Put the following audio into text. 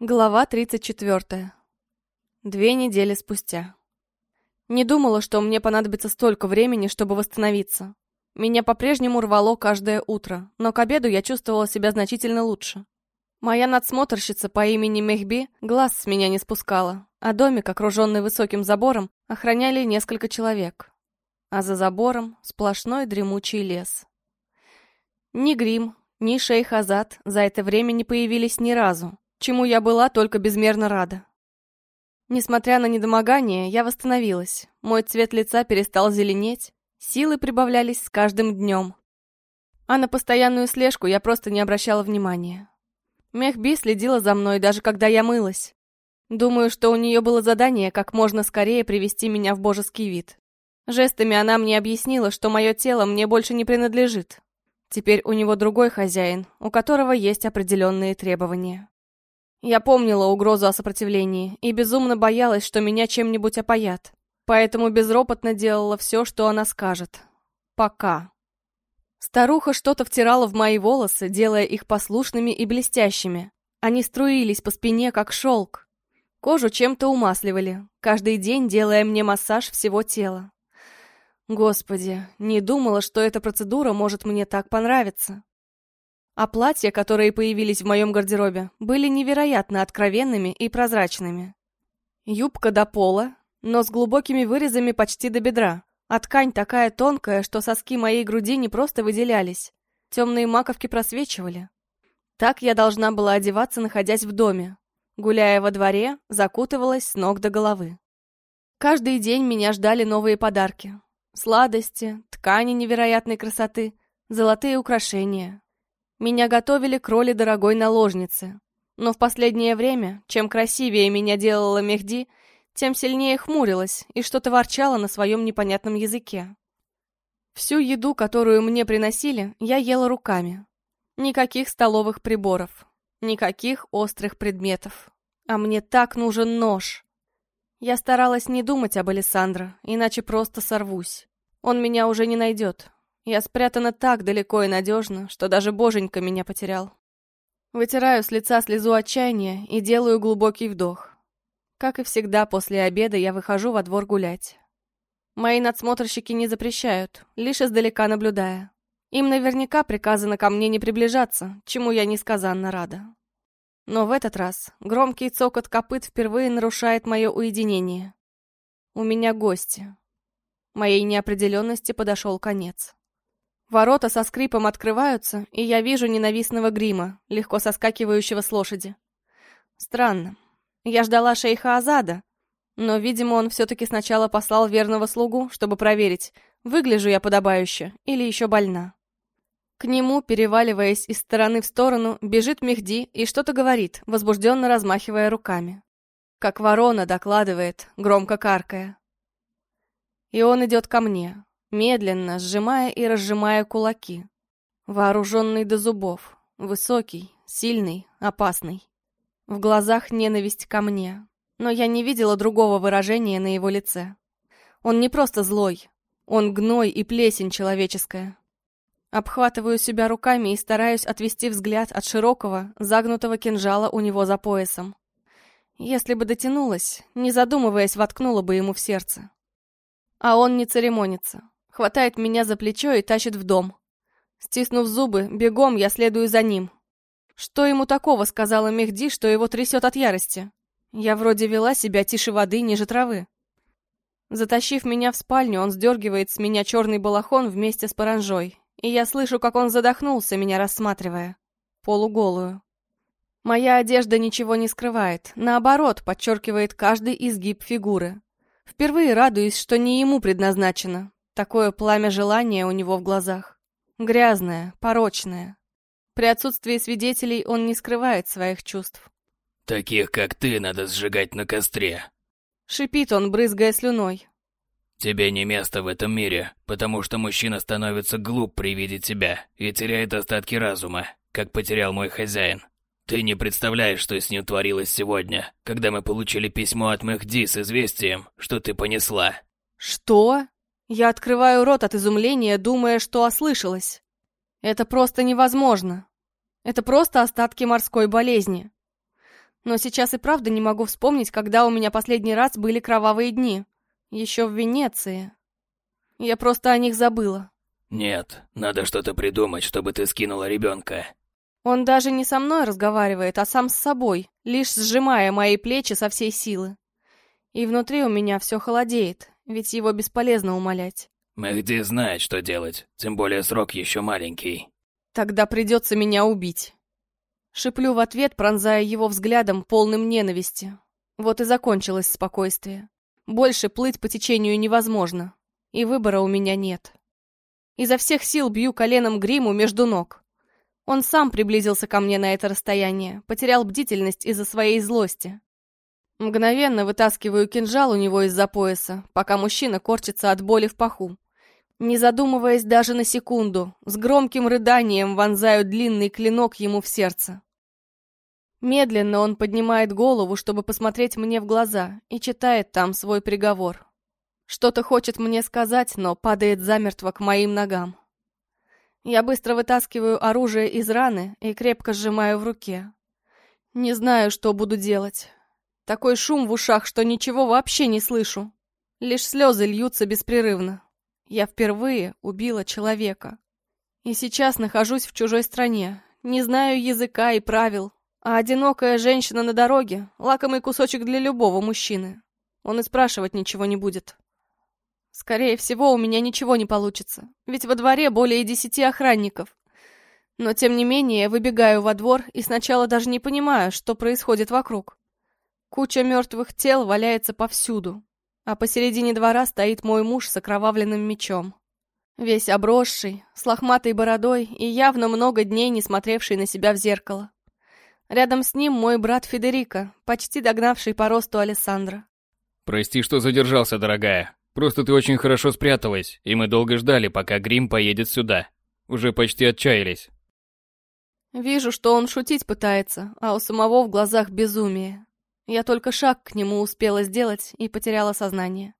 Глава 34. Две недели спустя. Не думала, что мне понадобится столько времени, чтобы восстановиться. Меня по-прежнему рвало каждое утро, но к обеду я чувствовала себя значительно лучше. Моя надсмотрщица по имени Мехби глаз с меня не спускала, а домик, окруженный высоким забором, охраняли несколько человек. А за забором сплошной дремучий лес. Ни Грим, ни Шейх Азад за это время не появились ни разу, чему я была только безмерно рада. Несмотря на недомогание, я восстановилась. Мой цвет лица перестал зеленеть, силы прибавлялись с каждым днем. А на постоянную слежку я просто не обращала внимания. Мехби следила за мной, даже когда я мылась. Думаю, что у нее было задание как можно скорее привести меня в божеский вид. Жестами она мне объяснила, что мое тело мне больше не принадлежит. Теперь у него другой хозяин, у которого есть определенные требования. Я помнила угрозу о сопротивлении и безумно боялась, что меня чем-нибудь опоят. Поэтому безропотно делала все, что она скажет. Пока. Старуха что-то втирала в мои волосы, делая их послушными и блестящими. Они струились по спине, как шелк. Кожу чем-то умасливали, каждый день делая мне массаж всего тела. Господи, не думала, что эта процедура может мне так понравиться. А платья, которые появились в моем гардеробе, были невероятно откровенными и прозрачными. Юбка до пола, но с глубокими вырезами почти до бедра, а ткань такая тонкая, что соски моей груди не просто выделялись, темные маковки просвечивали. Так я должна была одеваться, находясь в доме. Гуляя во дворе, закутывалась с ног до головы. Каждый день меня ждали новые подарки. Сладости, ткани невероятной красоты, золотые украшения, меня готовили к роли дорогой наложницы. Но в последнее время, чем красивее меня делала Мехди, тем сильнее хмурилась и что-то ворчала на своем непонятном языке. Всю еду, которую мне приносили, я ела руками. Никаких столовых приборов, никаких острых предметов. А мне так нужен нож. Я старалась не думать об Александре, иначе просто сорвусь. Он меня уже не найдет, я спрятана так далеко и надежно, что даже боженька меня потерял. Вытираю с лица слезу отчаяния и делаю глубокий вдох. Как и всегда, после обеда я выхожу во двор гулять. Мои надсмотрщики не запрещают, лишь издалека наблюдая. Им наверняка приказано ко мне не приближаться, чему я несказанно рада. Но в этот раз громкий цокот копыт впервые нарушает мое уединение. У меня гости. Моей неопределенности подошел конец. Ворота со скрипом открываются, и я вижу ненавистного грима, легко соскакивающего с лошади. Странно. Я ждала шейха Азада, но, видимо, он все-таки сначала послал верного слугу, чтобы проверить, выгляжу я подобающе или еще больна. К нему, переваливаясь из стороны в сторону, бежит Мехди и что-то говорит, возбужденно размахивая руками. Как ворона докладывает, громко каркая. И он идет ко мне, медленно сжимая и разжимая кулаки. Вооруженный до зубов, высокий, сильный, опасный. В глазах ненависть ко мне, но я не видела другого выражения на его лице. Он не просто злой, он гной и плесень человеческая. Обхватываю себя руками и стараюсь отвести взгляд от широкого, загнутого кинжала у него за поясом. Если бы дотянулась, не задумываясь, воткнула бы ему в сердце. А он не церемонится хватает меня за плечо и тащит в дом. Стиснув зубы, бегом я следую за ним. Что ему такого, сказала Мехди, что его трясет от ярости? Я вроде вела себя тише воды, ниже травы. Затащив меня в спальню, он сдергивает с меня черный балахон вместе с паранжой, и я слышу, как он задохнулся, меня рассматривая. Полуголую. Моя одежда ничего не скрывает, наоборот, подчеркивает каждый изгиб фигуры. Впервые радуюсь, что не ему предназначено, Такое пламя желания у него в глазах. Грязное, порочное. При отсутствии свидетелей он не скрывает своих чувств. «Таких, как ты, надо сжигать на костре», — шипит он, брызгая слюной. «Тебе не место в этом мире, потому что мужчина становится глуп при виде тебя и теряет остатки разума, как потерял мой хозяин. Ты не представляешь, что с ним творилось сегодня, когда мы получили письмо от Мехди с известием, что ты понесла». «Что?» Я открываю рот от изумления, думая, что ослышалась. Это просто невозможно. Это просто остатки морской болезни. Но сейчас и правда не могу вспомнить, когда у меня последний раз были кровавые дни. Еще в Венеции. Я просто о них забыла. Нет, надо что-то придумать, чтобы ты скинула ребенка. Он даже не со мной разговаривает, а сам с собой, лишь сжимая мои плечи со всей силы. И внутри у меня все холодеет, ведь его бесполезно умолять. Мехди знает, что делать, тем более срок еще маленький. Тогда придется меня убить. Шиплю в ответ, пронзая его взглядом, полным ненависти. Вот и закончилось спокойствие. Больше плыть по течению невозможно, и выбора у меня нет. Изо всех сил бью коленом гриму между ног. Он сам приблизился ко мне на это расстояние, потерял бдительность из-за своей злости. Мгновенно вытаскиваю кинжал у него из-за пояса, пока мужчина корчится от боли в паху. Не задумываясь даже на секунду, с громким рыданием вонзаю длинный клинок ему в сердце. Медленно он поднимает голову, чтобы посмотреть мне в глаза, и читает там свой приговор. Что-то хочет мне сказать, но падает замертво к моим ногам. Я быстро вытаскиваю оружие из раны и крепко сжимаю в руке. Не знаю, что буду делать. Такой шум в ушах, что ничего вообще не слышу. Лишь слезы льются беспрерывно. Я впервые убила человека. И сейчас нахожусь в чужой стране. Не знаю языка и правил. А одинокая женщина на дороге — лакомый кусочек для любого мужчины. Он и спрашивать ничего не будет. Скорее всего, у меня ничего не получится. Ведь во дворе более десяти охранников. Но, тем не менее, я выбегаю во двор и сначала даже не понимаю, что происходит вокруг. Куча мертвых тел валяется повсюду, а посередине двора стоит мой муж с окровавленным мечом. Весь обросший, с лохматой бородой и явно много дней не смотревший на себя в зеркало. Рядом с ним мой брат Федерико, почти догнавший по росту Алессандро. «Прости, что задержался, дорогая. Просто ты очень хорошо спряталась, и мы долго ждали, пока Грим поедет сюда. Уже почти отчаялись». Вижу, что он шутить пытается, а у самого в глазах безумие. Я только шаг к нему успела сделать и потеряла сознание.